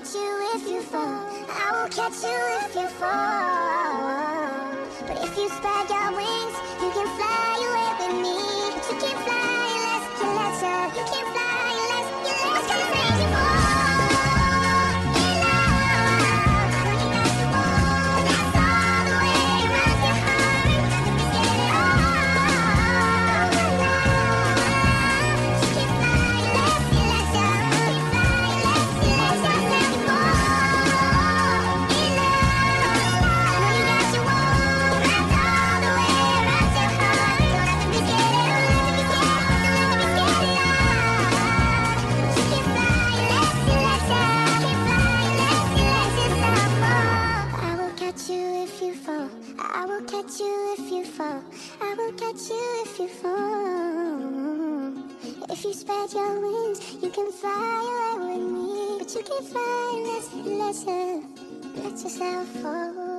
catch you if you fall. I will catch you if you fall. But if you spread your wings, you can fly away with me. But you can't fly unless you let you. You can't. If you fall. I will catch you if you fall. If you spread your wings, you can fly away with me. But you can't fly unless you let yourself fall.